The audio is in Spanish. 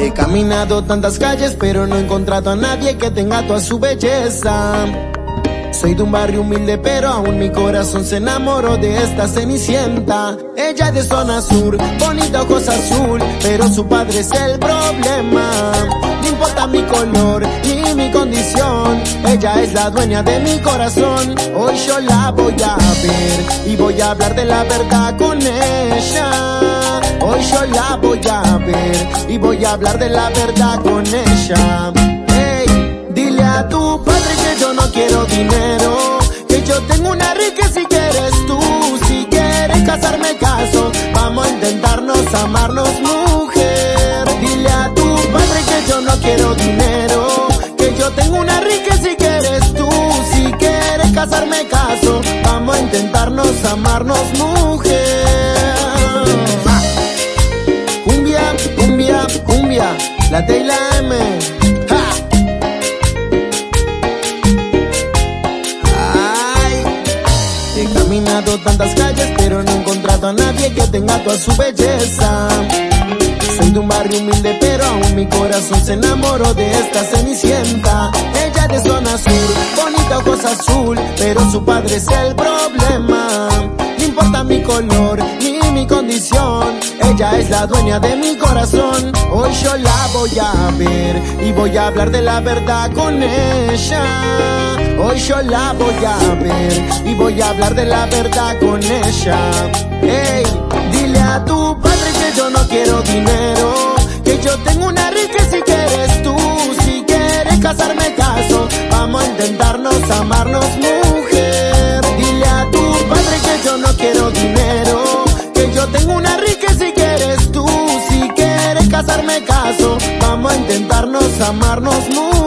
He caminado tantas calles, pero no he encontrado a nadie que tenga toda su belleza. Soy de un barrio humilde, pero aún mi corazón se enamoró de esta cenicienta. Ella es de zona sur, bonita ojos azul, pero su padre es el problema. No importa mi color ni mi condición, ella es la dueña de mi corazón. Hoy yo la voy a ver y voy a hablar de la verdad con ella. Hoy yo la voy a ver y voy a hablar de la verdad con ella. Hey, dile a tu padre que yo no quiero dinero, que yo tengo una rica si quieres tú, si quieres casarme caso, vamos a intentarnos amarnos mujer. Dile a tu padre que yo no quiero dinero, que yo tengo una rica si quieres tú, si quieres casarme caso, vamos a intentarnos amarnos mujer. La T la M. Ay, he caminado tantas calles, pero no he encontrado a nadie que tenga toda su belleza. Soy de un barrio humilde, pero aún mi corazón se enamoró de esta cenicienta. Ella de zona sur, bonita ojos azul, pero su padre es el problema. No importa mi color ni mi condición, ella es la dueña de mi corazón. Hoy yo la voy a ver y voy a hablar de la verdad con ella. Hoy yo la voy a ver y voy a hablar de la verdad con ella. Hey, dile a tu padre que yo no quiero dinero, vamos a intentarnos amarnos mujer.